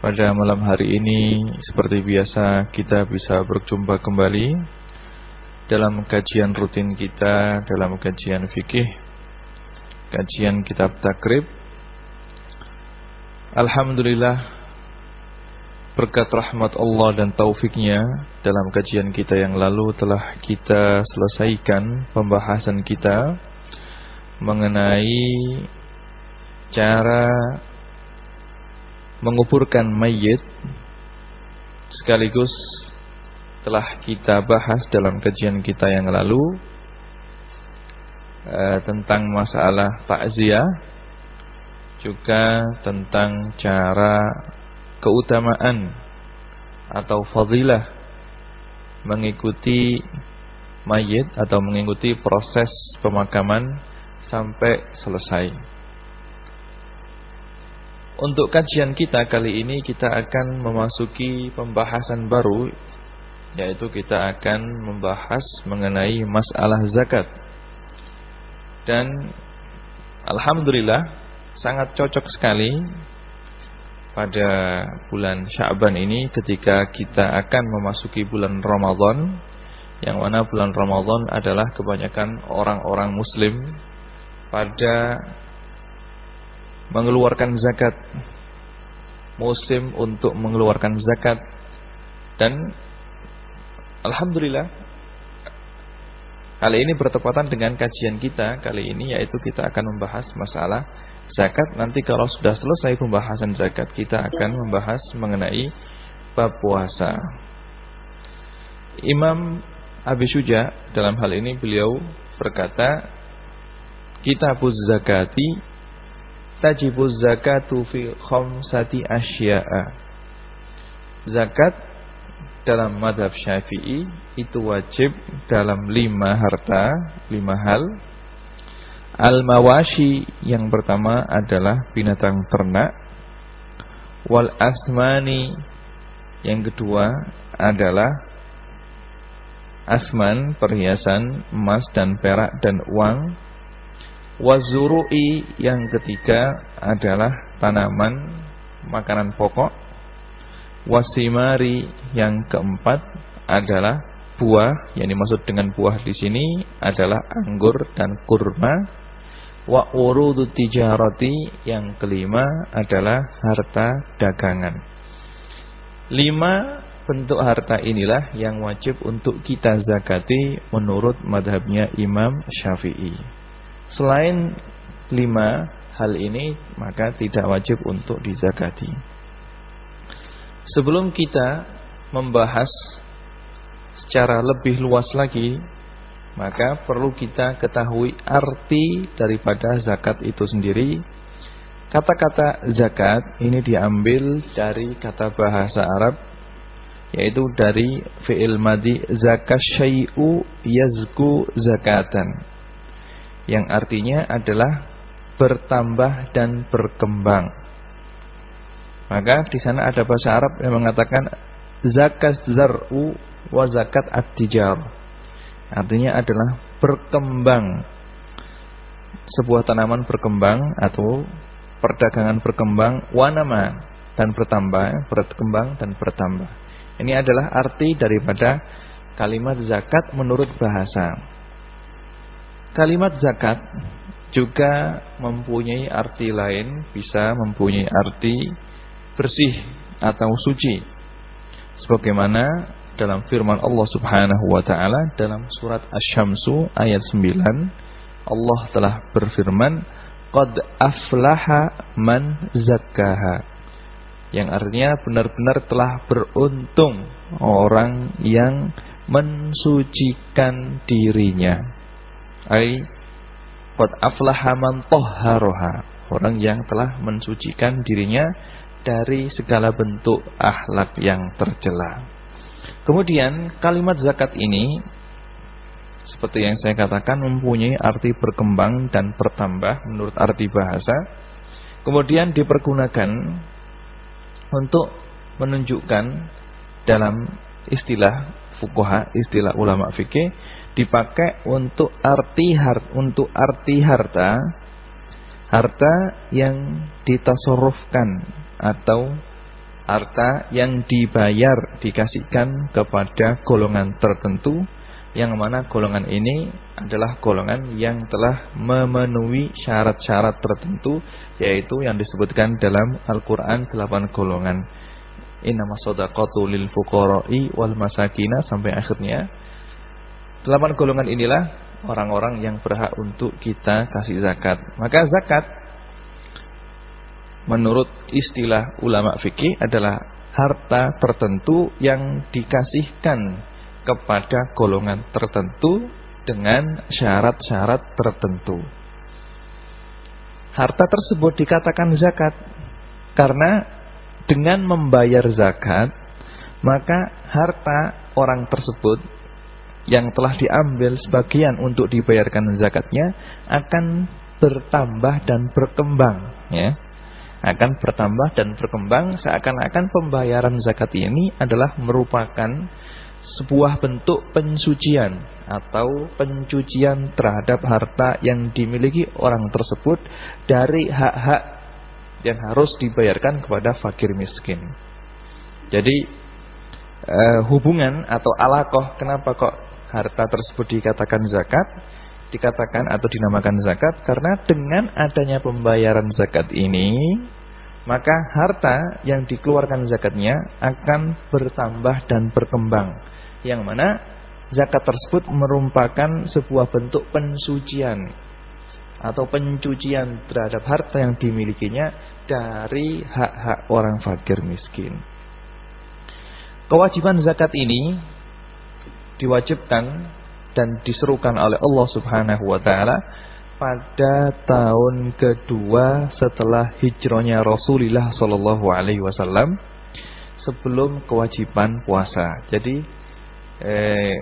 pada malam hari ini seperti biasa kita bisa berjumpa kembali dalam kajian rutin kita dalam kajian fikih kajian kitab takrib. Alhamdulillah berkat rahmat Allah dan taufiknya dalam kajian kita yang lalu telah kita selesaikan pembahasan kita mengenai cara menguburkan mayit sekaligus telah kita bahas dalam kajian kita yang lalu eh, tentang masalah takziah juga tentang cara keutamaan atau fadilah mengikuti mayit atau mengikuti proses pemakaman sampai selesai. Untuk kajian kita kali ini kita akan memasuki pembahasan baru yaitu kita akan membahas mengenai masalah zakat. Dan alhamdulillah sangat cocok sekali pada bulan Sya'ban ini ketika kita akan memasuki bulan Ramadan yang mana bulan Ramadan adalah kebanyakan orang-orang muslim pada mengeluarkan zakat musim untuk mengeluarkan zakat dan alhamdulillah kali ini bertepatan dengan kajian kita kali ini yaitu kita akan membahas masalah zakat. Nanti kalau sudah selesai pembahasan zakat kita akan membahas mengenai bab puasa. Imam Abi Suja dalam hal ini beliau berkata kitabuz zakati tajibu zakatu fi khamsati asya'a. Zakat dalam madhab syafi'i itu wajib dalam lima harta, lima hal. Al-mawashi yang pertama adalah binatang ternak. Wal asmani yang kedua adalah asman, perhiasan emas dan perak dan uang Wazuru'i yang ketiga adalah tanaman makanan pokok. Wasimari yang keempat adalah buah, yang dimaksud dengan buah di sini adalah anggur dan kurma. Wa urudu tijarati yang kelima adalah harta dagangan. Lima bentuk harta inilah yang wajib untuk kita zakati menurut madhabnya Imam Syafi'i. Selain lima hal ini maka tidak wajib untuk dizakati. Sebelum kita membahas secara lebih luas lagi, maka perlu kita ketahui arti daripada zakat itu sendiri. Kata-kata zakat ini diambil dari kata bahasa Arab yaitu dari fi'il madi zakat syai'u yazku zakatan yang artinya adalah bertambah dan berkembang. Maka di sana ada bahasa Arab yang mengatakan zakat zar'u wa zakat at-tijar. Artinya adalah berkembang. Sebuah tanaman berkembang atau perdagangan berkembang wanama dan bertambah, berkembang dan bertambah. Ini adalah arti daripada kalimat zakat menurut bahasa. Kalimat zakat juga mempunyai arti lain, bisa mempunyai arti bersih atau suci. Sebagaimana dalam firman Allah Subhanahu wa taala dalam surat Asy-Syamsu ayat 9, Allah telah berfirman, "Qad aflaha man zakkaha." Yang artinya benar-benar telah beruntung orang yang mensucikan dirinya ai qad aflaha man tahharaha orang yang telah mensucikan dirinya dari segala bentuk akhlak yang tercela. Kemudian kalimat zakat ini seperti yang saya katakan mempunyai arti berkembang dan bertambah menurut arti bahasa. Kemudian dipergunakan untuk menunjukkan dalam istilah fuqaha, istilah ulama fikih dipakai untuk arti har, untuk arti harta harta yang ditasarrufkan atau harta yang dibayar dikasihkan kepada golongan tertentu yang mana golongan ini adalah golongan yang telah memenuhi syarat-syarat tertentu yaitu yang disebutkan dalam Al-Qur'an 8 golongan. Innama shadaqatu lil fuqara'i wal masakina sampai akhirnya. 8 golongan inilah orang-orang yang berhak untuk kita kasih zakat. Maka zakat menurut istilah ulama fikih adalah harta tertentu yang dikasihkan kepada golongan tertentu dengan syarat-syarat tertentu. Harta tersebut dikatakan zakat karena dengan membayar zakat maka harta orang tersebut yang telah diambil sebagian untuk dibayarkan zakatnya akan bertambah dan berkembang ya akan bertambah dan berkembang seakan-akan pembayaran zakat ini adalah merupakan sebuah bentuk pensucian atau pencucian terhadap harta yang dimiliki orang tersebut dari hak-hak yang harus dibayarkan kepada fakir miskin. Jadi eh, hubungan atau alakoh kenapa kok harta tersebut dikatakan zakat? dikatakan atau dinamakan zakat karena dengan adanya pembayaran zakat ini maka harta yang dikeluarkan zakatnya akan bertambah dan berkembang yang mana zakat tersebut merupakan sebuah bentuk pensucian atau pencucian terhadap harta yang dimilikinya dari hak-hak orang fakir miskin. Kewajiban zakat ini diwajibkan dan diserukan oleh Allah Subhanahu wa taala pada tahun kedua setelah hijrahnya Rasulullah Shallallahu alaihi wasallam sebelum kewajiban puasa. Jadi eh,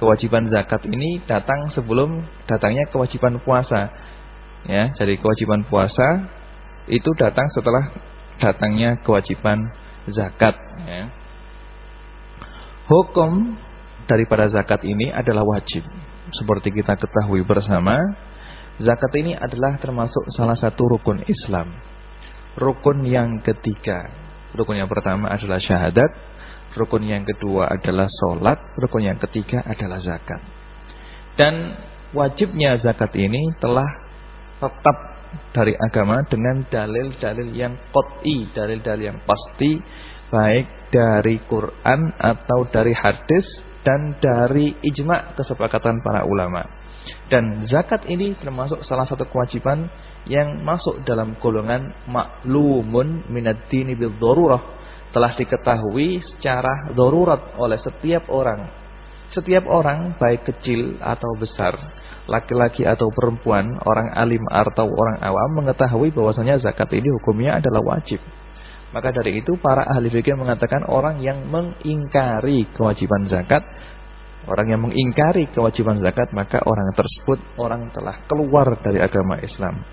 kewajiban zakat ini datang sebelum datangnya kewajiban puasa. Ya, jadi kewajiban puasa itu datang setelah datangnya kewajiban zakat. Ya. Hukum daripada zakat ini adalah wajib. Seperti kita ketahui bersama, zakat ini adalah termasuk salah satu rukun Islam. Rukun yang ketiga. Rukun yang pertama adalah syahadat. Rukun yang kedua adalah sholat. Rukun yang ketiga adalah zakat. Dan wajibnya zakat ini telah tetap dari agama dengan dalil-dalil yang qot'i, dalil-dalil yang pasti baik dari Quran atau dari hadis dan dari ijma kesepakatan para ulama. Dan zakat ini termasuk salah satu kewajiban yang masuk dalam golongan maklumun minad dini bil darurah. Telah diketahui secara darurat oleh setiap orang. Setiap orang baik kecil atau besar, laki-laki atau perempuan, orang alim atau orang awam mengetahui bahwasanya zakat ini hukumnya adalah wajib. Maka dari itu para ahli fikih mengatakan orang yang mengingkari kewajiban zakat, orang yang mengingkari kewajiban zakat, maka orang tersebut orang telah keluar dari agama Islam.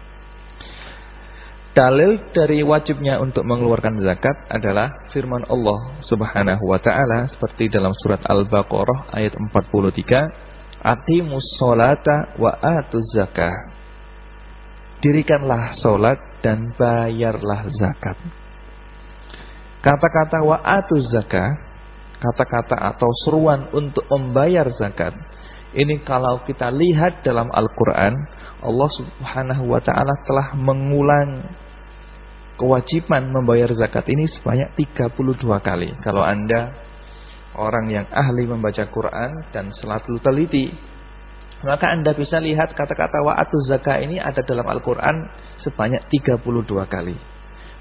Dalil dari wajibnya untuk mengeluarkan zakat adalah firman Allah Subhanahu wa taala seperti dalam surat Al-Baqarah ayat 43, "Atimus sholata wa atuz zakah." Dirikanlah solat dan bayarlah zakat. Kata-kata wa'atu zakah, kata-kata atau seruan untuk membayar zakat. Ini kalau kita lihat dalam Al-Quran, Allah subhanahu wa ta'ala telah mengulang kewajiban membayar zakat ini sebanyak 32 kali. Kalau anda orang yang ahli membaca Quran dan selalu teliti, maka anda bisa lihat kata-kata wa'atu zakah ini ada dalam Al-Quran sebanyak 32 kali.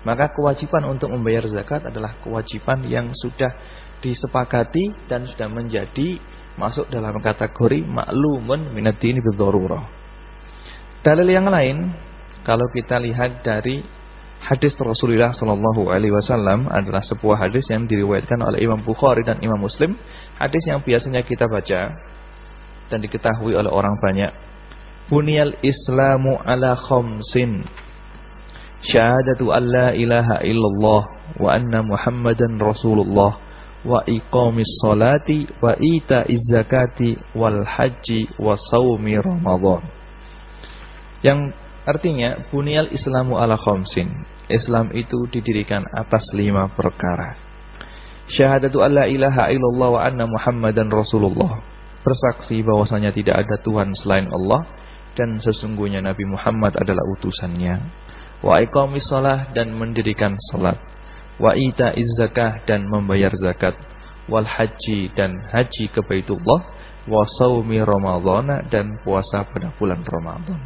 Maka kewajiban untuk membayar zakat adalah kewajiban yang sudah disepakati dan sudah menjadi masuk dalam kategori maklumun minad dini bidzarurah. Dalil yang lain kalau kita lihat dari hadis Rasulullah Shallallahu Alaihi Wasallam adalah sebuah hadis yang diriwayatkan oleh Imam Bukhari dan Imam Muslim. Hadis yang biasanya kita baca dan diketahui oleh orang banyak. Bunyal Islamu ala khamsin. Syahadatu an la ilaha illallah wa anna Muhammadan Rasulullah wa iqamis salati wa ita zakati wal haji wa saumi Ramadan. Yang artinya bunyal Islamu ala khamsin Islam itu didirikan atas lima perkara. Syahadatu alla ilaha illallah wa anna muhammadan rasulullah. Bersaksi bahwasanya tidak ada Tuhan selain Allah dan sesungguhnya Nabi Muhammad adalah utusannya. Wa iqamis salah dan mendirikan salat. Wa ita zakah dan membayar zakat. Wal haji dan haji ke Baitullah. Wa saumi ramadhana dan puasa pada bulan Ramadan.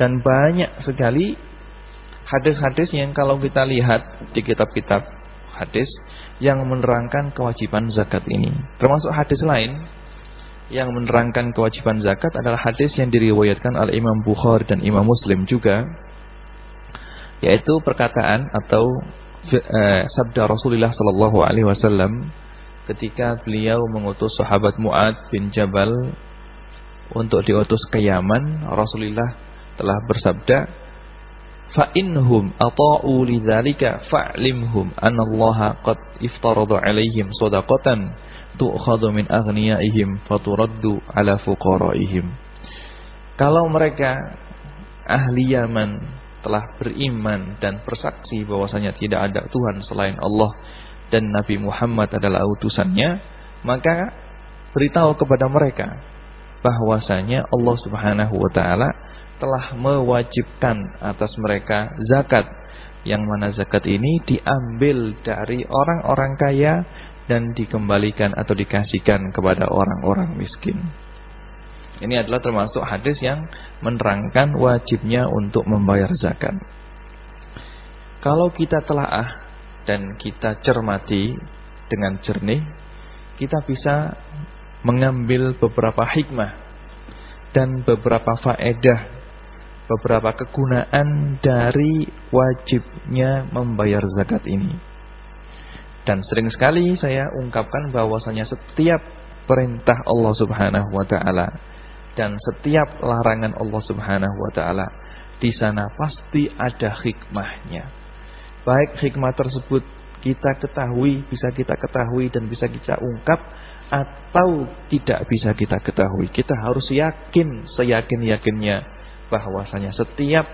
Dan banyak sekali hadis-hadis yang kalau kita lihat di kitab-kitab hadis yang menerangkan kewajiban zakat ini. Termasuk hadis lain yang menerangkan kewajiban zakat adalah hadis yang diriwayatkan oleh Imam Bukhari dan Imam Muslim juga yaitu perkataan atau eh, sabda Rasulullah sallallahu alaihi wasallam ketika beliau mengutus sahabat Muad bin Jabal untuk diutus ke Yaman, Rasulullah telah bersabda, fa innahum ata'u lidzalika fa'limhum anallaha qad iftarada 'alaihim shadaqatan tu'khadhu min aghniyaihim faturaddu 'ala fuqaraihim. Kalau mereka ahli Yaman telah beriman dan bersaksi bahwasanya tidak ada Tuhan selain Allah dan Nabi Muhammad adalah utusannya maka beritahu kepada mereka bahwasanya Allah Subhanahu wa taala telah mewajibkan atas mereka zakat yang mana zakat ini diambil dari orang-orang kaya dan dikembalikan atau dikasihkan kepada orang-orang miskin. Ini adalah termasuk hadis yang menerangkan wajibnya untuk membayar zakat. Kalau kita telaah dan kita cermati dengan jernih, kita bisa mengambil beberapa hikmah dan beberapa faedah beberapa kegunaan dari wajibnya membayar zakat ini. Dan sering sekali saya ungkapkan bahwasanya setiap perintah Allah Subhanahu wa taala dan setiap larangan Allah Subhanahu wa taala di sana pasti ada hikmahnya. Baik hikmah tersebut kita ketahui, bisa kita ketahui dan bisa kita ungkap atau tidak bisa kita ketahui. Kita harus yakin seyakin-yakinnya bahwasanya setiap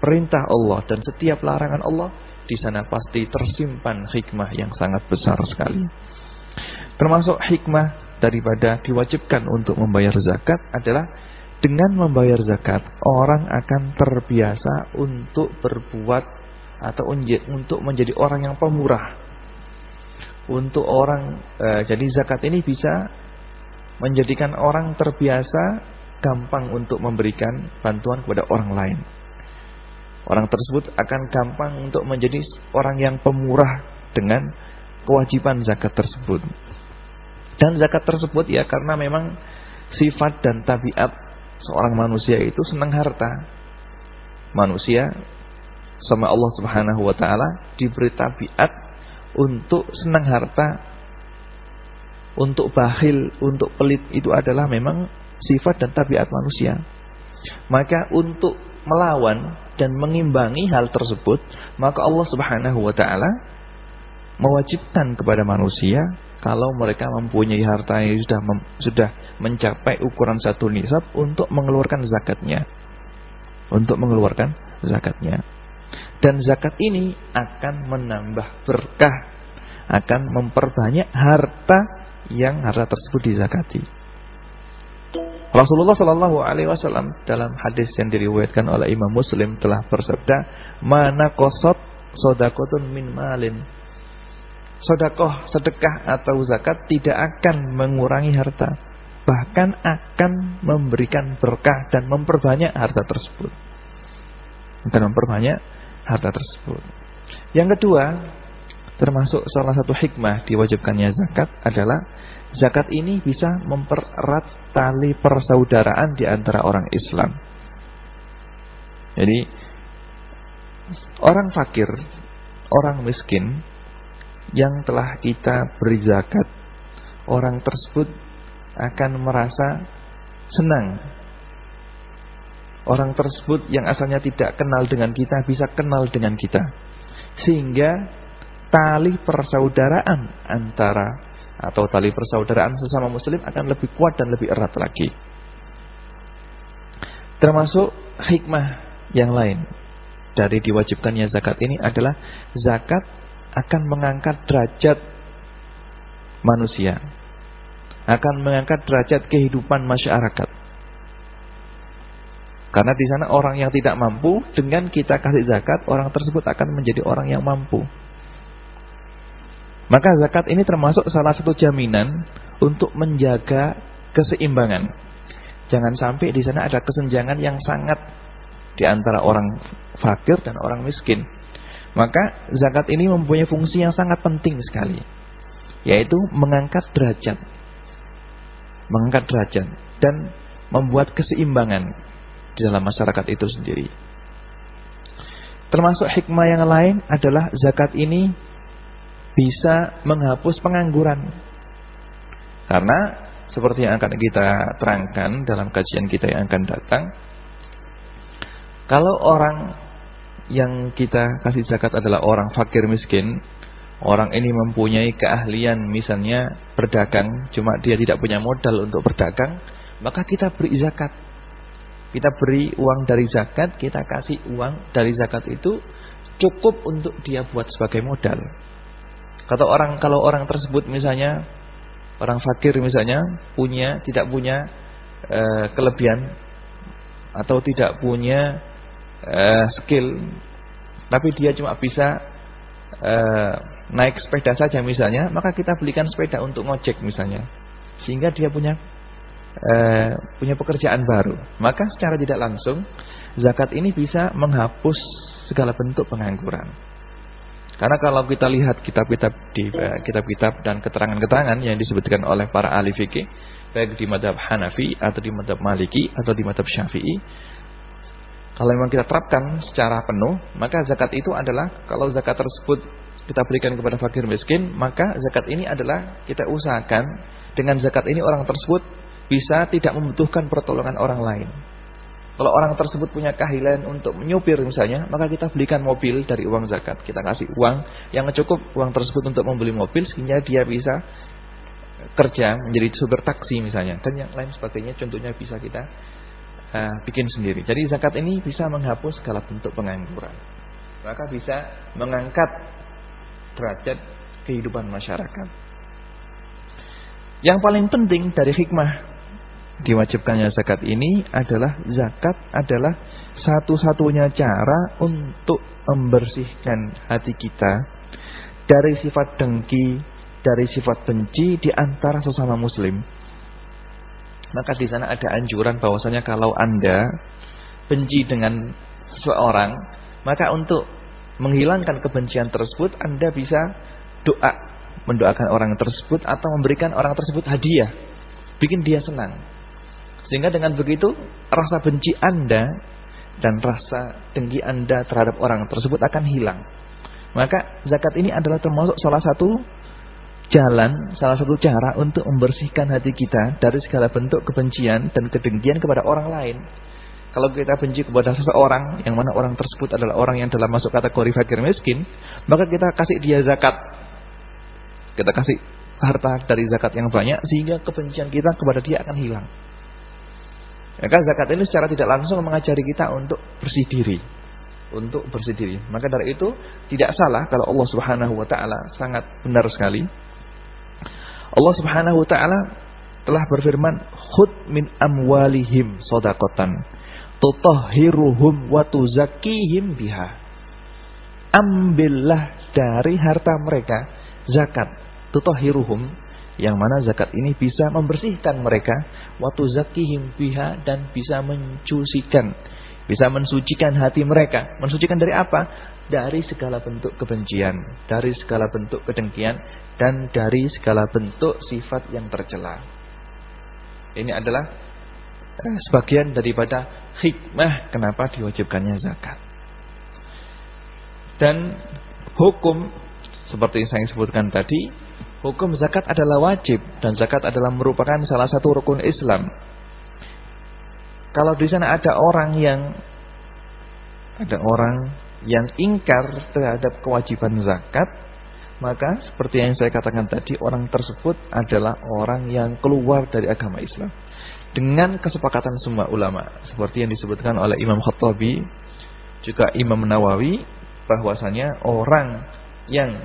perintah Allah dan setiap larangan Allah di sana pasti tersimpan hikmah yang sangat besar sekali. Termasuk hikmah daripada diwajibkan untuk membayar zakat adalah dengan membayar zakat orang akan terbiasa untuk berbuat atau untuk menjadi orang yang pemurah. Untuk orang eh, jadi zakat ini bisa menjadikan orang terbiasa gampang untuk memberikan bantuan kepada orang lain. Orang tersebut akan gampang untuk menjadi orang yang pemurah dengan kewajiban zakat tersebut. Dan zakat tersebut ya karena memang sifat dan tabiat seorang manusia itu senang harta. Manusia sama Allah Subhanahu wa taala diberi tabiat untuk senang harta, untuk bakhil, untuk pelit itu adalah memang sifat dan tabiat manusia. Maka untuk melawan dan mengimbangi hal tersebut, maka Allah Subhanahu wa taala mewajibkan kepada manusia kalau mereka mempunyai harta yang sudah mem, sudah mencapai ukuran satu nisab untuk mengeluarkan zakatnya. Untuk mengeluarkan zakatnya. Dan zakat ini akan menambah berkah, akan memperbanyak harta yang harta tersebut dizakati. Rasulullah Shallallahu Alaihi Wasallam dalam hadis yang diriwayatkan oleh Imam Muslim telah bersabda, mana kosot sodakotun min malin. Sodakoh, sedekah atau zakat tidak akan mengurangi harta, bahkan akan memberikan berkah dan memperbanyak harta tersebut. Dan memperbanyak harta tersebut. Yang kedua, termasuk salah satu hikmah diwajibkannya zakat adalah Zakat ini bisa mempererat tali persaudaraan di antara orang Islam. Jadi orang fakir, orang miskin yang telah kita beri zakat, orang tersebut akan merasa senang. Orang tersebut yang asalnya tidak kenal dengan kita bisa kenal dengan kita. Sehingga tali persaudaraan antara atau tali persaudaraan sesama muslim akan lebih kuat dan lebih erat lagi. Termasuk hikmah yang lain dari diwajibkannya zakat ini adalah zakat akan mengangkat derajat manusia. Akan mengangkat derajat kehidupan masyarakat. Karena di sana orang yang tidak mampu dengan kita kasih zakat, orang tersebut akan menjadi orang yang mampu. Maka zakat ini termasuk salah satu jaminan untuk menjaga keseimbangan. Jangan sampai di sana ada kesenjangan yang sangat di antara orang fakir dan orang miskin. Maka zakat ini mempunyai fungsi yang sangat penting sekali. Yaitu mengangkat derajat. Mengangkat derajat. Dan membuat keseimbangan di dalam masyarakat itu sendiri. Termasuk hikmah yang lain adalah zakat ini bisa menghapus pengangguran. Karena seperti yang akan kita terangkan dalam kajian kita yang akan datang, kalau orang yang kita kasih zakat adalah orang fakir miskin, orang ini mempunyai keahlian misalnya berdagang, cuma dia tidak punya modal untuk berdagang, maka kita beri zakat. Kita beri uang dari zakat, kita kasih uang dari zakat itu cukup untuk dia buat sebagai modal. Kata orang kalau orang tersebut misalnya orang fakir misalnya punya tidak punya e, kelebihan atau tidak punya uh, skill tapi dia cuma bisa uh, naik sepeda saja misalnya, maka kita belikan sepeda untuk ngojek misalnya. Sehingga dia punya uh, punya pekerjaan baru. Maka secara tidak langsung zakat ini bisa menghapus segala bentuk pengangguran. Karena kalau kita lihat kitab-kitab di kitab-kitab dan keterangan-keterangan yang disebutkan oleh para ahli fikih baik di madhab Hanafi atau di madhab Maliki atau di madhab Syafi'i kalau memang kita terapkan secara penuh, maka zakat itu adalah kalau zakat tersebut kita berikan kepada fakir miskin, maka zakat ini adalah kita usahakan dengan zakat ini orang tersebut bisa tidak membutuhkan pertolongan orang lain. Kalau orang tersebut punya keahlian untuk menyupir misalnya, maka kita belikan mobil dari uang zakat. Kita kasih uang yang cukup uang tersebut untuk membeli mobil sehingga dia bisa kerja menjadi supir taksi misalnya dan yang lain sebagainya contohnya bisa kita uh, bikin sendiri. Jadi zakat ini bisa menghapus segala bentuk pengangguran. Maka bisa mengangkat derajat kehidupan masyarakat. Yang paling penting dari hikmah diwajibkannya zakat ini adalah zakat adalah satu-satunya cara untuk membersihkan hati kita dari sifat dengki, dari sifat benci di antara sesama muslim. Maka di sana ada anjuran bahwasanya kalau Anda benci dengan seseorang, maka untuk menghilangkan kebencian tersebut Anda bisa doa, mendoakan orang tersebut atau memberikan orang tersebut hadiah, bikin dia senang. Sehingga dengan begitu rasa benci Anda dan rasa dengki Anda terhadap orang tersebut akan hilang. Maka zakat ini adalah termasuk salah satu jalan, salah satu cara untuk membersihkan hati kita dari segala bentuk kebencian dan kedengkian kepada orang lain. Kalau kita benci kepada seseorang, yang mana orang tersebut adalah orang yang dalam masuk kategori fakir miskin, maka kita kasih dia zakat. Kita kasih harta dari zakat yang banyak, sehingga kebencian kita kepada dia akan hilang. Maka zakat ini secara tidak langsung mengajari kita untuk bersih diri. Untuk bersih diri. Maka dari itu, tidak salah kalau Allah subhanahu wa ta'ala sangat benar sekali Allah Subhanahu wa taala telah berfirman, "Khud min amwalihim shadaqatan tutahhiruhum wa tuzakkihim biha." Ambillah dari harta mereka zakat tutahhiruhum yang mana zakat ini bisa membersihkan mereka wa tuzakkihim biha dan bisa mencucikan bisa mensucikan hati mereka. Mensucikan dari apa? Dari segala bentuk kebencian, dari segala bentuk kedengkian, dan dari segala bentuk sifat yang tercela. Ini adalah eh, sebagian daripada hikmah kenapa diwajibkannya zakat. Dan hukum seperti yang saya sebutkan tadi, hukum zakat adalah wajib dan zakat adalah merupakan salah satu rukun Islam. Kalau di sana ada orang yang ada orang yang ingkar terhadap kewajiban zakat, maka seperti yang saya katakan tadi, orang tersebut adalah orang yang keluar dari agama Islam. Dengan kesepakatan semua ulama, seperti yang disebutkan oleh Imam Khattabi, juga Imam Nawawi, bahwasanya orang yang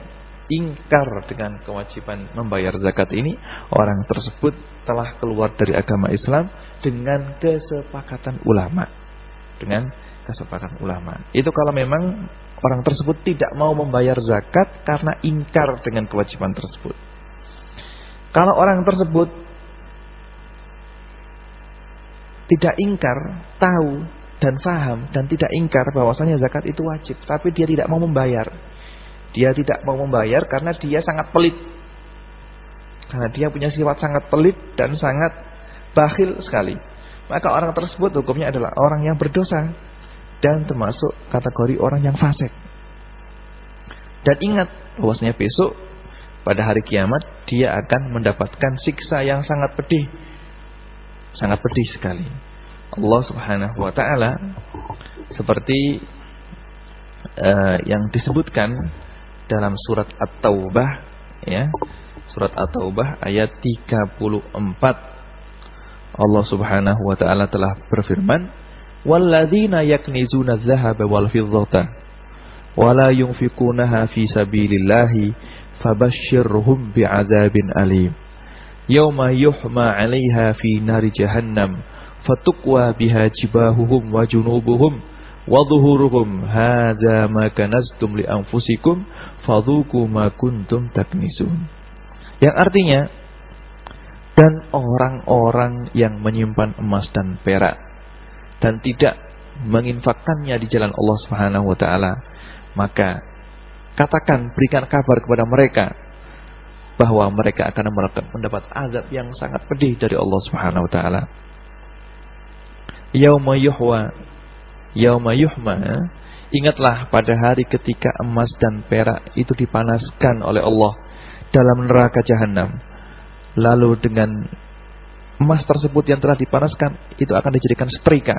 ingkar dengan kewajiban membayar zakat ini, orang tersebut telah keluar dari agama Islam dengan kesepakatan ulama. Dengan kesepakatan ulama. Itu kalau memang orang tersebut tidak mau membayar zakat karena ingkar dengan kewajiban tersebut. Kalau orang tersebut tidak ingkar, tahu dan faham dan tidak ingkar bahwasanya zakat itu wajib, tapi dia tidak mau membayar dia tidak mau membayar karena dia sangat pelit. Karena dia punya sifat sangat pelit dan sangat bakhil sekali. Maka orang tersebut hukumnya adalah orang yang berdosa dan termasuk kategori orang yang fasik. Dan ingat bahwasanya besok pada hari kiamat dia akan mendapatkan siksa yang sangat pedih. Sangat pedih sekali. Allah Subhanahu wa taala seperti uh, yang disebutkan dalam surat At-Taubah ya. Surat At-Taubah ayat 34. Allah Subhanahu wa taala telah berfirman, Yauma yuhma 'alaiha fi nari jahannam fatukwa biha jibahuhum wa junubuhum wa dhuhuruhum hadza ma kanaztum li anfusikum fadhuku ma kuntum taknisun. Yang artinya dan orang-orang yang menyimpan emas dan perak dan tidak menginfakkannya di jalan Allah Subhanahu wa taala, maka katakan berikan kabar kepada mereka bahwa mereka akan mendapat azab yang sangat pedih dari Allah Subhanahu wa taala. Yauma yuhwa yauma yuhma Ingatlah pada hari ketika emas dan perak itu dipanaskan oleh Allah dalam neraka jahanam. Lalu dengan emas tersebut yang telah dipanaskan itu akan dijadikan setrika.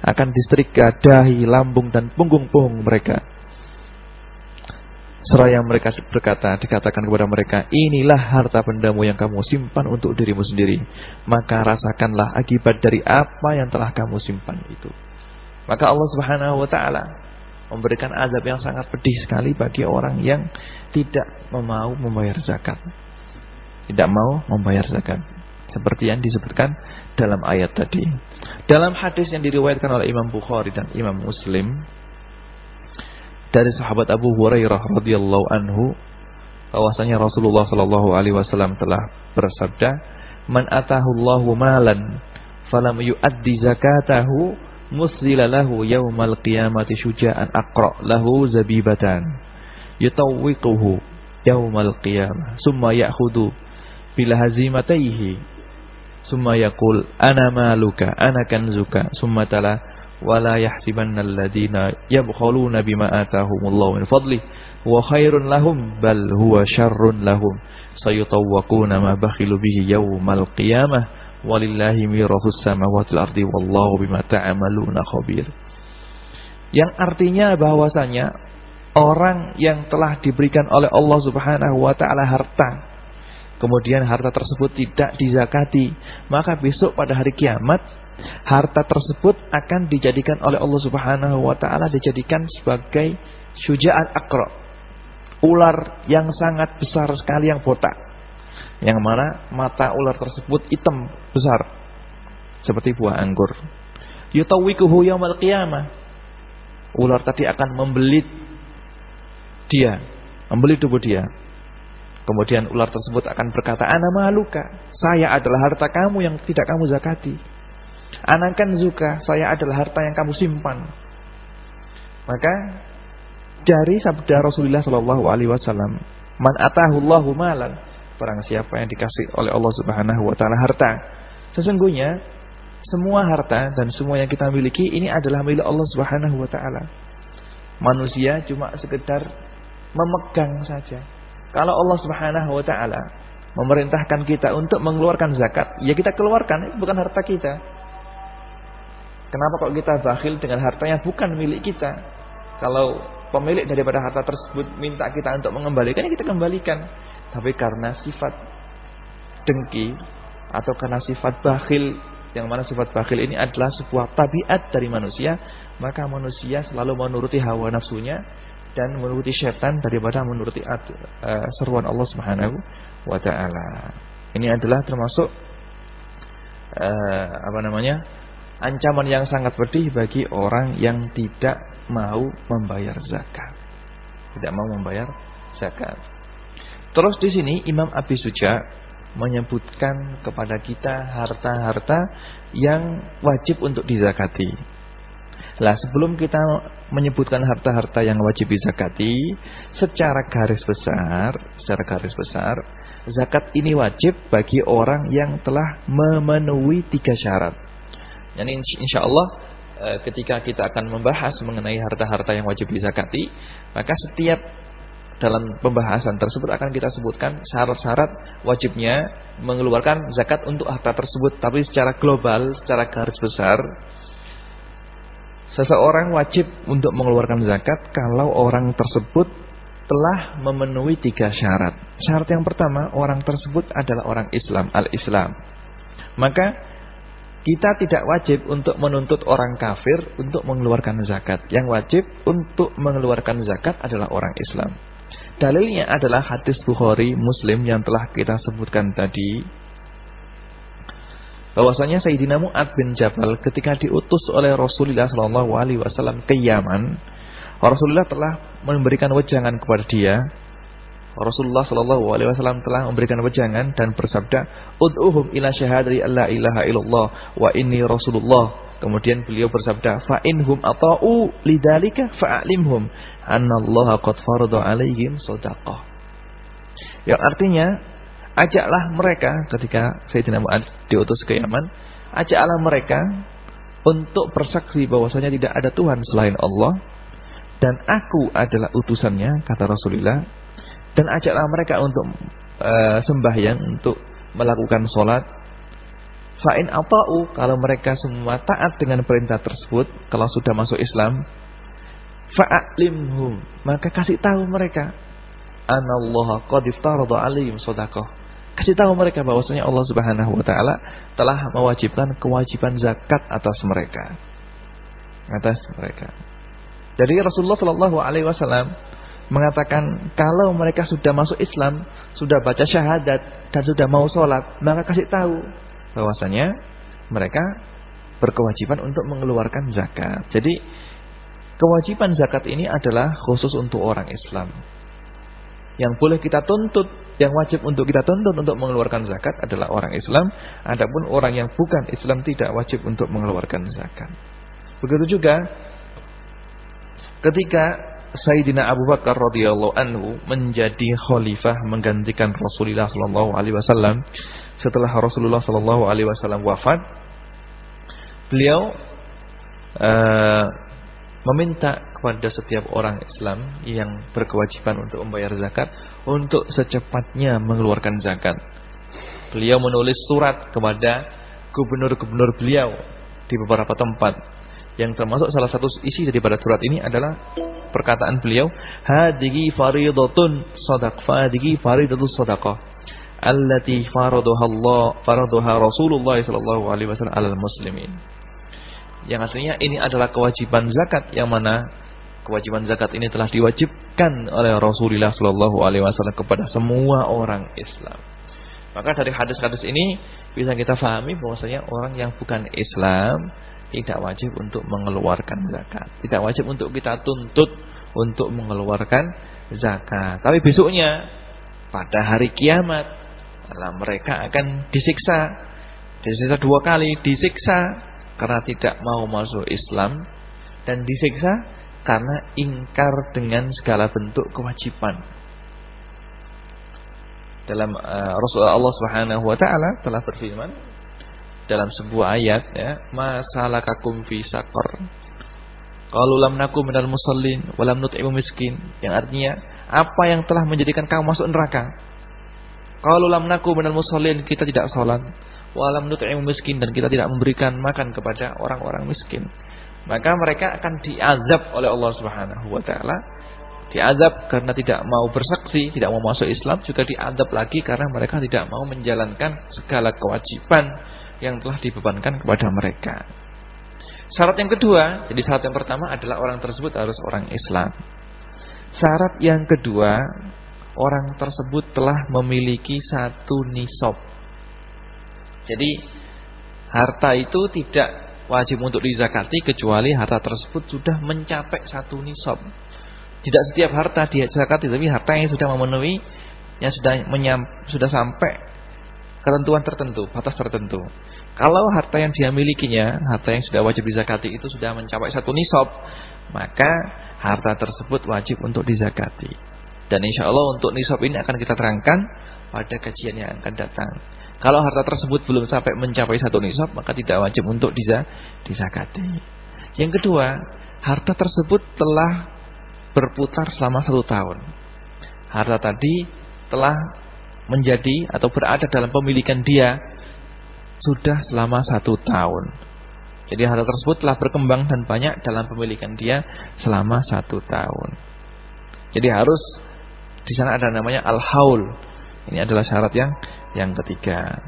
Akan disetrika dahi, lambung dan punggung-punggung mereka. Seraya mereka berkata, dikatakan kepada mereka, inilah harta bendamu yang kamu simpan untuk dirimu sendiri. Maka rasakanlah akibat dari apa yang telah kamu simpan itu. Maka Allah subhanahu wa ta'ala memberikan azab yang sangat pedih sekali bagi orang yang tidak mau membayar zakat. Tidak mau membayar zakat. Seperti yang disebutkan dalam ayat tadi. Dalam hadis yang diriwayatkan oleh Imam Bukhari dan Imam Muslim dari sahabat Abu Hurairah radhiyallahu anhu bahwasanya Rasulullah sallallahu alaihi wasallam telah bersabda, "Man atahu Allahu malan falam yu'addi zakatahu muslila lahu yaumal qiyamati syuja'an aqra lahu zabibatan yutawwiquhu yaumal qiyamah summa ya'khudhu bil hazimataihi summa yaqul ana maluka? Ana kanzuka? Summa tala wala yahsibanna alladhina yabkhuluna bima atahumullahu min fadli wa khairun lahum bal huwa syarrun lahum. Sayutawwaquna ma bakhilu bihi yaumal qiyamah Walillahi mirathus samawati wal ardi wallahu bima ta'maluna khabir. Yang artinya bahwasanya orang yang telah diberikan oleh Allah Subhanahu wa taala harta kemudian harta tersebut tidak dizakati, maka besok pada hari kiamat harta tersebut akan dijadikan oleh Allah Subhanahu wa taala dijadikan sebagai syuja'at akra. Ular yang sangat besar sekali yang botak yang mana mata ular tersebut hitam besar seperti buah anggur. Yutawwikuhu yaumal qiyamah. Ular tadi akan membelit dia, membelit tubuh dia. Kemudian ular tersebut akan berkata, "Ana maluka, saya adalah harta kamu yang tidak kamu zakati." Anakan zuka, saya adalah harta yang kamu simpan. Maka dari sabda Rasulullah Shallallahu alaihi wasallam, "Man atahu malan" Barang siapa yang dikasih oleh Allah Subhanahu wa taala harta. Sesungguhnya semua harta dan semua yang kita miliki ini adalah milik Allah Subhanahu wa taala. Manusia cuma sekedar memegang saja. Kalau Allah Subhanahu wa taala memerintahkan kita untuk mengeluarkan zakat, ya kita keluarkan, itu bukan harta kita. Kenapa kok kita bakhil dengan harta yang bukan milik kita? Kalau pemilik daripada harta tersebut minta kita untuk mengembalikan, ya kita kembalikan. Tapi karena sifat dengki atau karena sifat bakhil yang mana sifat bakhil ini adalah sebuah tabiat dari manusia, maka manusia selalu menuruti hawa nafsunya dan menuruti syaitan daripada menuruti uh, seruan Allah Subhanahu wa taala. Ini adalah termasuk uh, apa namanya? ancaman yang sangat pedih bagi orang yang tidak mau membayar zakat. Tidak mau membayar zakat. Terus di sini Imam Abi Suja menyebutkan kepada kita harta-harta yang wajib untuk dizakati. Lah sebelum kita menyebutkan harta-harta yang wajib dizakati, secara garis besar, secara garis besar, zakat ini wajib bagi orang yang telah memenuhi tiga syarat. Jadi insya Allah eh, ketika kita akan membahas mengenai harta-harta yang wajib dizakati, maka setiap dalam pembahasan tersebut akan kita sebutkan syarat-syarat wajibnya mengeluarkan zakat untuk harta tersebut. Tapi secara global, secara garis besar, seseorang wajib untuk mengeluarkan zakat kalau orang tersebut telah memenuhi tiga syarat. Syarat yang pertama, orang tersebut adalah orang Islam, al-Islam. Maka kita tidak wajib untuk menuntut orang kafir untuk mengeluarkan zakat. Yang wajib untuk mengeluarkan zakat adalah orang Islam. Dalilnya adalah hadis Bukhari Muslim yang telah kita sebutkan tadi. Bahwasanya Sayyidina Mu'ad bin Jabal ketika diutus oleh Rasulullah Shallallahu alaihi wasallam ke Yaman, Rasulullah telah memberikan wejangan kepada dia. Rasulullah Shallallahu alaihi wasallam telah memberikan wejangan dan bersabda, "Ud'uhum ila syahadati alla ilaha illallah wa inni Rasulullah." Kemudian beliau bersabda, "Fa inhum ata'u lidzalika fa'alimhum annallaha qad farada 'alaihim shadaqah." Yang artinya, ajaklah mereka ketika Sayyidina Mu'adz diutus ke Yaman, ajaklah mereka untuk bersaksi bahwasanya tidak ada Tuhan selain Allah dan aku adalah utusannya kata Rasulullah dan ajaklah mereka untuk uh, sembahyang untuk melakukan sholat. Fa'in ata'u kalau mereka semua taat dengan perintah tersebut kalau sudah masuk Islam maka kasih tahu mereka anallaha qad iftarada 'alaihim shadaqah kasih tahu mereka bahwasanya Allah Subhanahu wa taala telah mewajibkan kewajiban zakat atas mereka atas mereka jadi Rasulullah Shallallahu alaihi wasallam mengatakan kalau mereka sudah masuk Islam, sudah baca syahadat dan sudah mau sholat, maka kasih tahu bahwasanya mereka berkewajiban untuk mengeluarkan zakat. Jadi kewajiban zakat ini adalah khusus untuk orang Islam. Yang boleh kita tuntut, yang wajib untuk kita tuntut untuk mengeluarkan zakat adalah orang Islam. Adapun orang yang bukan Islam tidak wajib untuk mengeluarkan zakat. Begitu juga ketika Sayyidina Abu Bakar radhiyallahu anhu menjadi khalifah menggantikan Rasulullah sallallahu alaihi wasallam setelah Rasulullah Shallallahu Alaihi Wasallam wafat, beliau uh, meminta kepada setiap orang Islam yang berkewajiban untuk membayar zakat untuk secepatnya mengeluarkan zakat. Beliau menulis surat kepada gubernur-gubernur beliau di beberapa tempat yang termasuk salah satu isi daripada surat ini adalah perkataan beliau hadigi faridatun sadaq fadigi faridatun sadaqah allati faraduha Allah faraduha Rasulullah sallallahu alaihi wasallam alal muslimin. Yang artinya ini adalah kewajiban zakat yang mana kewajiban zakat ini telah diwajibkan oleh Rasulullah sallallahu alaihi wasallam kepada semua orang Islam. Maka dari hadis-hadis ini bisa kita fahami bahwasanya orang yang bukan Islam tidak wajib untuk mengeluarkan zakat. Tidak wajib untuk kita tuntut untuk mengeluarkan zakat. Tapi besoknya pada hari kiamat mereka akan disiksa. Disiksa dua kali, disiksa karena tidak mau masuk Islam dan disiksa karena ingkar dengan segala bentuk kewajiban. Dalam uh, Rasulullah Allah Subhanahu wa taala telah berfirman dalam sebuah ayat ya, masalakakum fi saqar. Qalu lam naku minal musallin wa lam nut'imu miskin. Yang artinya apa yang telah menjadikan kamu masuk neraka? Qalu lam naku minal musallin, kita tidak salat. Wa lam nut'imu miskin dan kita tidak memberikan makan kepada orang-orang miskin. Maka mereka akan diazab oleh Allah Subhanahu wa taala. Diazab karena tidak mau bersaksi, tidak mau masuk Islam, juga diazab lagi karena mereka tidak mau menjalankan segala kewajiban yang telah dibebankan kepada mereka. Syarat yang kedua, jadi syarat yang pertama adalah orang tersebut harus orang Islam. Syarat yang kedua, orang tersebut telah memiliki satu nisab. Jadi harta itu tidak wajib untuk dizakati kecuali harta tersebut sudah mencapai satu nisab. Tidak setiap harta dizakati, tapi harta yang sudah memenuhi yang sudah menyam, sudah sampai ketentuan tertentu, batas tertentu. Kalau harta yang dia milikinya, harta yang sudah wajib dizakati itu sudah mencapai satu nisab, maka harta tersebut wajib untuk dizakati. Dan insya Allah untuk nisab ini akan kita terangkan pada kajian yang akan datang. Kalau harta tersebut belum sampai mencapai satu nisab, maka tidak wajib untuk dizakati. Yang kedua, harta tersebut telah berputar selama satu tahun. Harta tadi telah menjadi atau berada dalam pemilikan dia sudah selama satu tahun. Jadi harta tersebut telah berkembang dan banyak dalam pemilikan dia selama satu tahun. Jadi harus di sana ada namanya al-haul. Ini adalah syarat yang yang ketiga.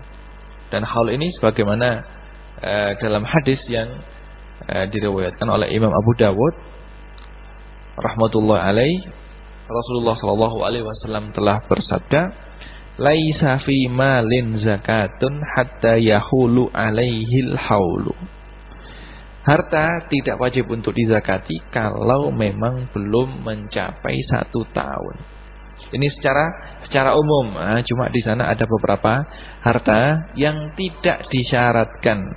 Dan haul ini sebagaimana uh, dalam hadis yang uh, diriwayatkan oleh Imam Abu Dawud rahmatullah alaih Rasulullah Shallallahu alaihi wasallam telah bersabda laisa fi malin zakatun hatta yahulu alaihil haulu. Harta tidak wajib untuk dizakati kalau memang belum mencapai satu tahun. Ini secara secara umum, nah, cuma di sana ada beberapa harta yang tidak disyaratkan,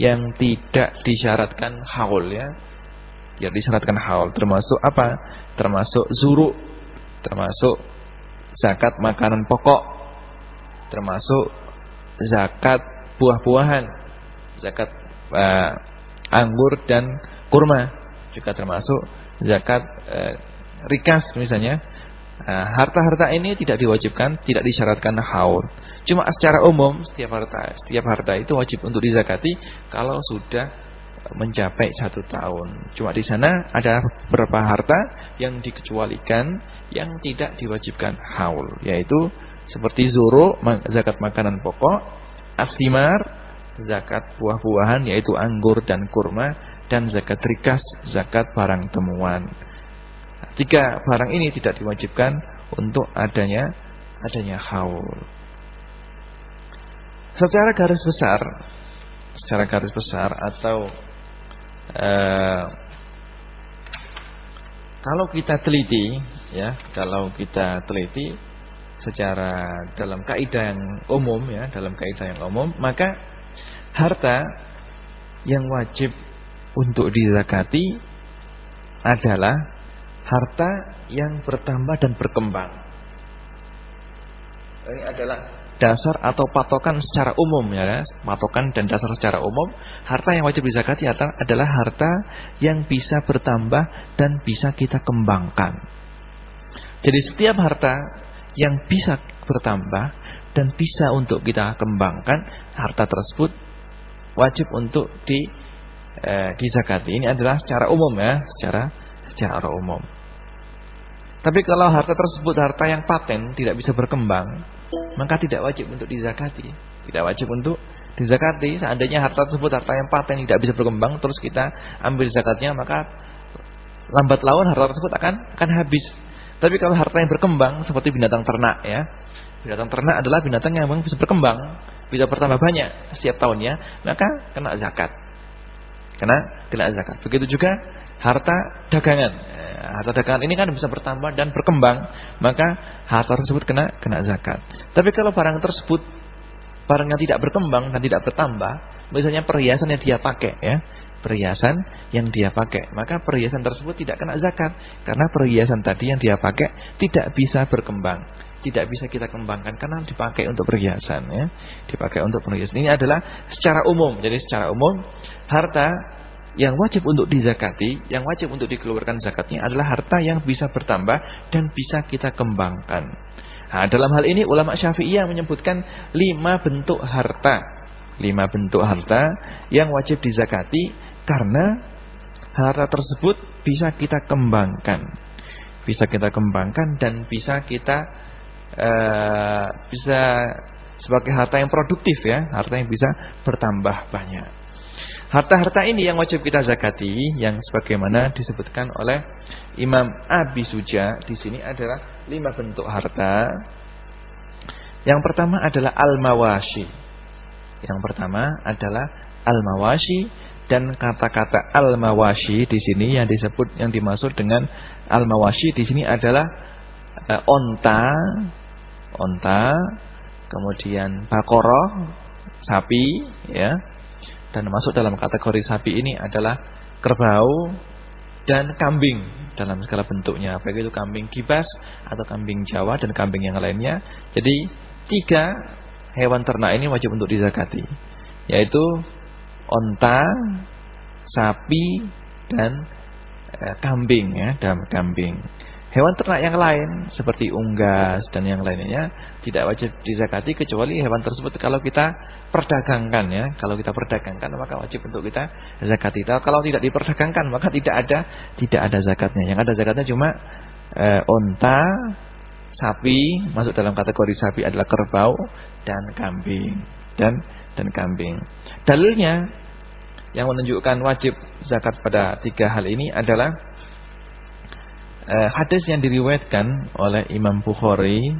yang tidak disyaratkan haul ya, yang disyaratkan haul termasuk apa? Termasuk zuru, termasuk zakat makanan pokok termasuk zakat buah-buahan, zakat uh, anggur dan kurma juga termasuk zakat uh, rikas misalnya. Harta-harta uh, ini tidak diwajibkan, tidak disyaratkan haul. Cuma secara umum setiap harta, setiap harta itu wajib untuk dizakati kalau sudah mencapai satu tahun. Cuma di sana ada beberapa harta yang dikecualikan yang tidak diwajibkan haul yaitu seperti zuru zakat makanan pokok, asimar zakat buah-buahan yaitu anggur dan kurma dan zakat rikas zakat barang temuan. Tiga barang ini tidak diwajibkan untuk adanya adanya haul. Secara garis besar, secara garis besar atau uh, kalau kita teliti ya kalau kita teliti secara dalam kaidah yang umum ya dalam kaidah yang umum maka harta yang wajib untuk dizakati adalah harta yang bertambah dan berkembang ini adalah dasar atau patokan secara umum ya, patokan dan dasar secara umum, harta yang wajib dizakati adalah harta yang bisa bertambah dan bisa kita kembangkan. Jadi setiap harta yang bisa bertambah dan bisa untuk kita kembangkan, harta tersebut wajib untuk di eh, dizakati. Ini adalah secara umum ya, secara secara umum. Tapi kalau harta tersebut harta yang paten tidak bisa berkembang, maka tidak wajib untuk dizakati. Tidak wajib untuk dizakati. Seandainya harta tersebut harta yang paten tidak bisa berkembang, terus kita ambil zakatnya, maka lambat laun harta tersebut akan akan habis. Tapi kalau harta yang berkembang seperti binatang ternak ya, binatang ternak adalah binatang yang memang bisa berkembang, bisa bertambah banyak setiap tahunnya, maka kena zakat. Kena kena zakat. Begitu juga harta dagangan. Eh, harta dagangan ini kan bisa bertambah dan berkembang, maka harta tersebut kena kena zakat. Tapi kalau barang tersebut barang yang tidak berkembang dan tidak bertambah, misalnya perhiasan yang dia pakai ya, perhiasan yang dia pakai, maka perhiasan tersebut tidak kena zakat karena perhiasan tadi yang dia pakai tidak bisa berkembang tidak bisa kita kembangkan karena dipakai untuk perhiasan ya dipakai untuk perhiasan ini adalah secara umum jadi secara umum harta yang wajib untuk dizakati, yang wajib untuk dikeluarkan zakatnya adalah harta yang bisa bertambah dan bisa kita kembangkan. Nah, dalam hal ini ulama Syafi'iyah menyebutkan lima bentuk harta. Lima bentuk harta yang wajib dizakati karena harta tersebut bisa kita kembangkan. Bisa kita kembangkan dan bisa kita uh, bisa sebagai harta yang produktif ya, harta yang bisa bertambah banyak. Harta-harta ini yang wajib kita zakati yang sebagaimana disebutkan oleh Imam Abi Suja di sini adalah lima bentuk harta. Yang pertama adalah al-mawashi. Yang pertama adalah al-mawashi dan kata-kata al-mawashi di sini yang disebut yang dimaksud dengan al-mawashi di sini adalah e, onta, onta, kemudian bakoroh, sapi, ya, dan masuk dalam kategori sapi ini adalah kerbau dan kambing dalam segala bentuknya. Baik itu kambing kibas atau kambing Jawa dan kambing yang lainnya. Jadi tiga hewan ternak ini wajib untuk dizakati yaitu onta sapi dan e, kambing ya dan kambing. Hewan ternak yang lain seperti unggas dan yang lainnya tidak wajib dizakati kecuali hewan tersebut. Kalau kita perdagangkan ya. Kalau kita perdagangkan maka wajib untuk kita zakati. Kalau tidak diperdagangkan maka tidak ada tidak ada zakatnya. Yang ada zakatnya cuma e, onta, sapi, masuk dalam kategori sapi adalah kerbau dan kambing dan dan kambing. Dalilnya yang menunjukkan wajib zakat pada tiga hal ini adalah eh, hadis yang diriwayatkan oleh Imam Bukhari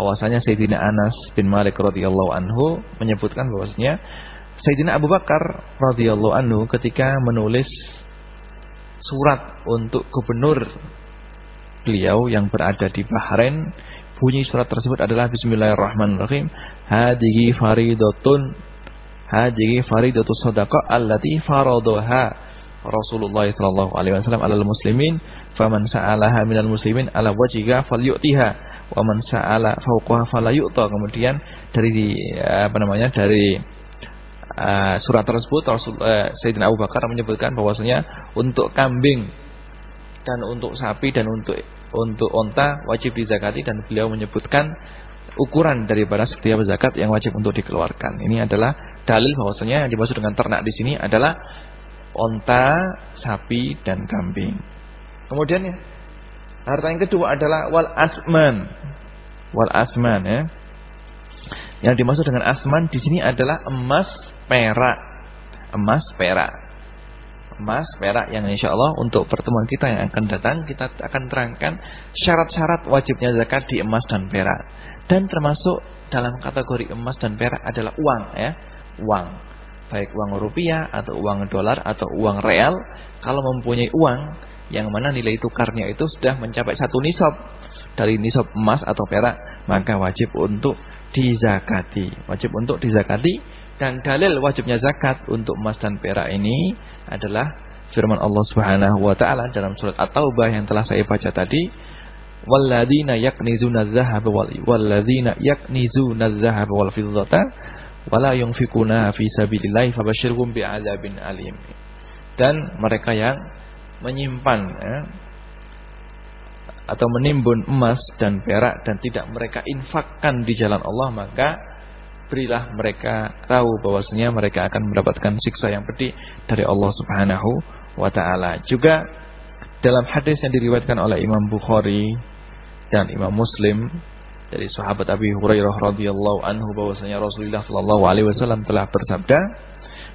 bahwasanya Sayyidina Anas bin Malik radhiyallahu anhu menyebutkan bahwasanya Sayyidina Abu Bakar radhiyallahu anhu ketika menulis surat untuk gubernur beliau yang berada di Bahrain bunyi surat tersebut adalah Bismillahirrahmanirrahim. Hadhihi faridatun hadhihi faridatu sadaqah allati faradaha Rasulullah sallallahu alaihi wasallam alal muslimin. Faman sa'alaha minal muslimin ala wajhiha falyu'tiha wa man sa'ala fawqaha fala yu'ta kemudian dari apa namanya dari uh, surat tersebut Rasul uh, Sayyidina Abu Bakar menyebutkan bahwasanya untuk kambing dan untuk sapi dan untuk untuk onta wajib dizakati dan beliau menyebutkan ukuran daripada setiap zakat yang wajib untuk dikeluarkan. Ini adalah dalil bahwasanya yang dimaksud dengan ternak di sini adalah onta, sapi dan kambing. Kemudian harta yang kedua adalah wal asman. Wal asman ya. Yang dimaksud dengan asman di sini adalah emas, perak. Emas, perak. Emas, perak yang insya Allah untuk pertemuan kita yang akan datang kita akan terangkan syarat-syarat wajibnya zakat di emas dan perak. Dan termasuk dalam kategori emas dan perak adalah uang ya, uang. Baik uang rupiah atau uang dolar atau uang real, kalau mempunyai uang yang mana nilai tukarnya itu sudah mencapai satu nisab. Dari nisab emas atau perak maka wajib untuk dizakati. Wajib untuk dizakati. Dan dalil wajibnya zakat untuk emas dan perak ini adalah firman Allah Subhanahu wa taala dalam surat At-Taubah yang telah saya baca tadi. Walladzina yaknizuna wal walladzina yaknizuna adh-dhahaba wal fiddata wala yunfikuna fi sabilillah fabashshirhum bi'adzabin alim. Dan mereka yang menyimpan ya, atau menimbun emas dan perak dan tidak mereka infakkan di jalan Allah maka berilah mereka tahu bahwasanya mereka akan mendapatkan siksa yang pedih dari Allah Subhanahu wa taala. Juga dalam hadis yang diriwayatkan oleh Imam Bukhari dan Imam Muslim dari sahabat Abi Hurairah radhiyallahu anhu bahwasanya Rasulullah sallallahu alaihi wasallam telah bersabda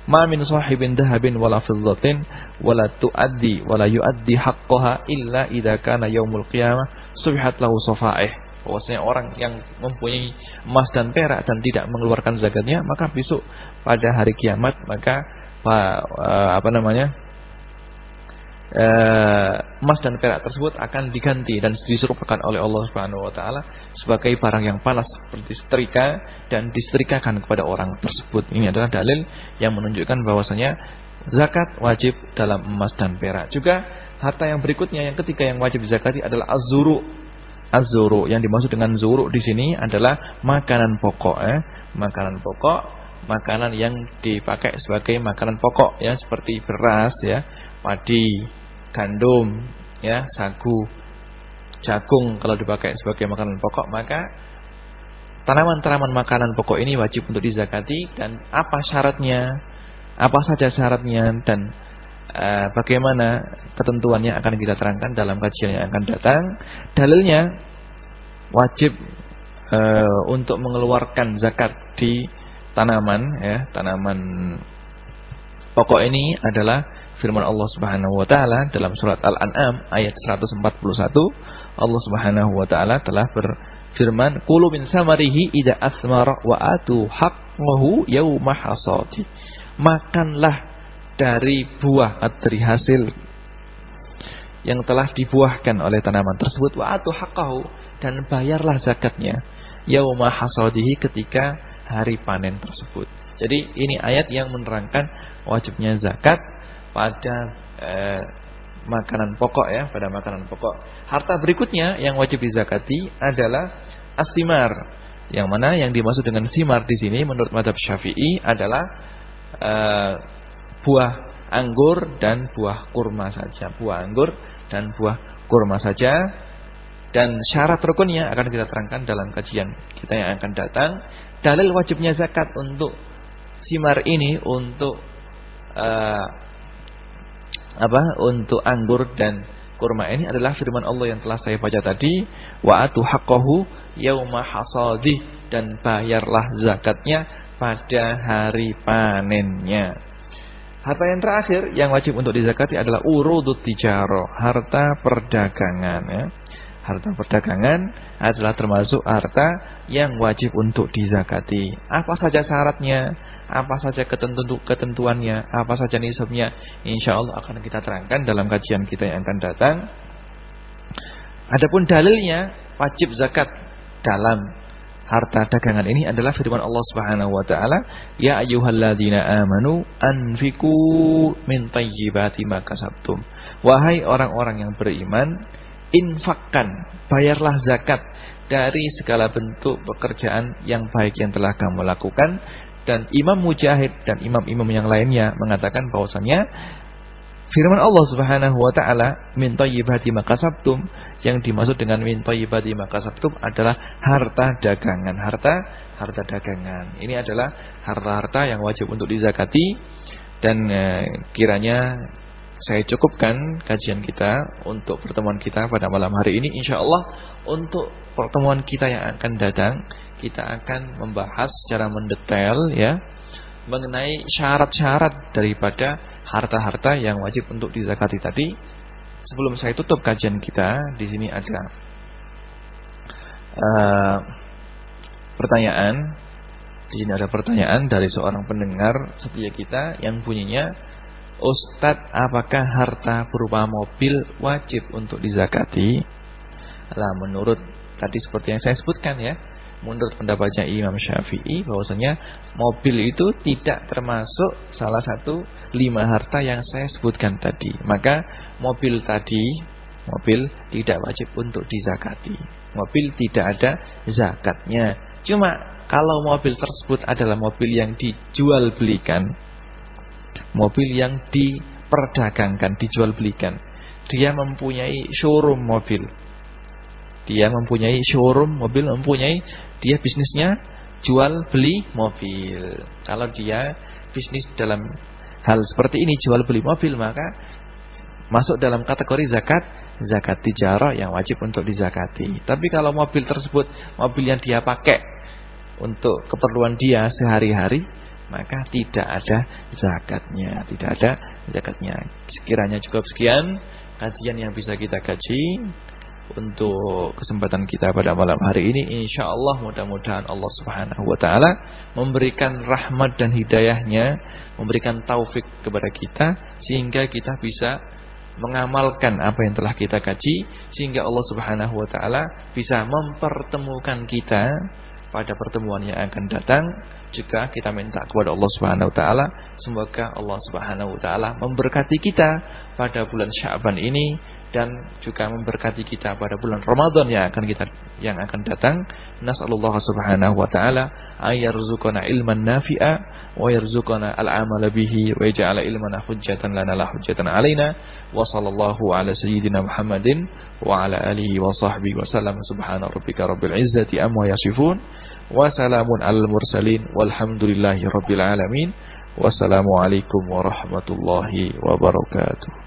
Ma min sahibin dahabin wala fiddatin wala tuaddi wala yuaddi haqqaha illa idza kana yaumul qiyamah subihat lahu safaih. Bahwasanya orang yang mempunyai emas dan perak dan tidak mengeluarkan zakatnya, maka besok pada hari kiamat maka apa namanya? Eh, emas dan perak tersebut akan diganti dan diserupakan oleh Allah Subhanahu wa taala sebagai barang yang panas seperti setrika dan disetrikakan kepada orang tersebut. Ini adalah dalil yang menunjukkan bahwasanya zakat wajib dalam emas dan perak. Juga harta yang berikutnya yang ketiga yang wajib dizakati adalah az-zuru. Az-zuru yang dimaksud dengan zuru di sini adalah makanan pokok eh. Makanan pokok makanan yang dipakai sebagai makanan pokok ya seperti beras ya, padi, gandum, ya, sagu, jagung kalau dipakai sebagai makanan pokok maka tanaman-tanaman makanan pokok ini wajib untuk dizakati dan apa syaratnya? Apa saja syaratnya dan uh, bagaimana ketentuannya akan kita terangkan dalam kajian yang akan datang. Dalilnya wajib uh, untuk mengeluarkan zakat di tanaman ya, tanaman pokok ini adalah firman Allah Subhanahu wa taala dalam surat Al-An'am ayat 141 Allah Subhanahu wa taala telah berfirman kulu min samarihi ida asmara wa atu haqqahu yauma hasadi makanlah dari buah dari hasil yang telah dibuahkan oleh tanaman tersebut wa atu haqqahu dan bayarlah zakatnya yauma hasadihi ketika hari panen tersebut. Jadi ini ayat yang menerangkan wajibnya zakat pada eh, makanan pokok ya, pada makanan pokok. Harta berikutnya yang wajib dizakati adalah asimar. Yang mana yang dimaksud dengan simar di sini menurut madhab Syafi'i adalah eh, buah anggur dan buah kurma saja. Buah anggur dan buah kurma saja. Dan syarat rukunnya akan kita terangkan dalam kajian kita yang akan datang dalil wajibnya zakat untuk simar ini untuk uh, apa? Untuk anggur dan kurma ini adalah firman Allah yang telah saya baca tadi, wa atu haqqahu yauma hasadi dan bayarlah zakatnya pada hari panennya. Harta yang terakhir yang wajib untuk dizakati adalah urudut tijaro, harta perdagangan ya harta perdagangan adalah termasuk harta yang wajib untuk dizakati. Apa saja syaratnya, apa saja ketentu ketentuannya, apa saja nisabnya, insya Allah akan kita terangkan dalam kajian kita yang akan datang. Adapun dalilnya wajib zakat dalam harta dagangan ini adalah firman Allah Subhanahu wa taala, "Ya ayyuhalladzina amanu anfiqu min thayyibati ma kasabtum." Wahai orang-orang yang beriman, infakkan, bayarlah zakat dari segala bentuk pekerjaan yang baik yang telah kamu lakukan dan Imam Mujahid dan imam-imam yang lainnya mengatakan bahwasanya firman Allah Subhanahu wa taala min thayyibati makasabtum yang dimaksud dengan min thayyibati makasabtum adalah harta dagangan, harta harta dagangan. Ini adalah harta-harta yang wajib untuk dizakati dan eh, kiranya saya cukupkan kajian kita untuk pertemuan kita pada malam hari ini. Insya Allah untuk pertemuan kita yang akan datang, kita akan membahas secara mendetail ya mengenai syarat-syarat daripada harta-harta yang wajib untuk dizakati tadi. Sebelum saya tutup kajian kita, di sini ada uh, pertanyaan. Di sini ada pertanyaan dari seorang pendengar setia kita yang bunyinya Ustadz, apakah harta berupa mobil wajib untuk dizakati? Lah menurut tadi seperti yang saya sebutkan ya, menurut pendapatnya Imam Syafi'i bahwasanya mobil itu tidak termasuk salah satu lima harta yang saya sebutkan tadi. Maka mobil tadi, mobil tidak wajib untuk dizakati. Mobil tidak ada zakatnya. Cuma kalau mobil tersebut adalah mobil yang dijual belikan mobil yang diperdagangkan, dijual belikan. Dia mempunyai showroom mobil. Dia mempunyai showroom mobil, mempunyai dia bisnisnya jual beli mobil. Kalau dia bisnis dalam hal seperti ini jual beli mobil maka masuk dalam kategori zakat zakat tijarah yang wajib untuk dizakati. Tapi kalau mobil tersebut mobil yang dia pakai untuk keperluan dia sehari-hari maka tidak ada zakatnya, tidak ada zakatnya. Sekiranya cukup sekian kajian yang bisa kita kaji untuk kesempatan kita pada malam hari ini. Insyaallah mudah-mudahan Allah Subhanahu wa taala memberikan rahmat dan hidayahnya, memberikan taufik kepada kita sehingga kita bisa mengamalkan apa yang telah kita kaji sehingga Allah Subhanahu wa taala bisa mempertemukan kita pada pertemuan yang akan datang. Juga kita minta kepada Allah Subhanahu wa taala semoga Allah Subhanahu wa taala memberkati kita pada bulan Sya'ban ini dan juga memberkati kita pada bulan Ramadan yang akan kita yang akan datang. Nasallallahu subhanahu wa taala ayarzuqana ilman nafi'a wa yarzuqana al-amala bihi wa yaj'ala ilmana hujjatan lana la hujjatan alaina. Wa sallallahu ala sayyidina Muhammadin wa ala alihi wa sahbihi wa sallam. Subhana rabbika rabbil izzati amma yasifun. Wa salamun alal mursalin walhamdulillahi rabbil alamin. Wassalamu alaikum warahmatullahi wabarakatuh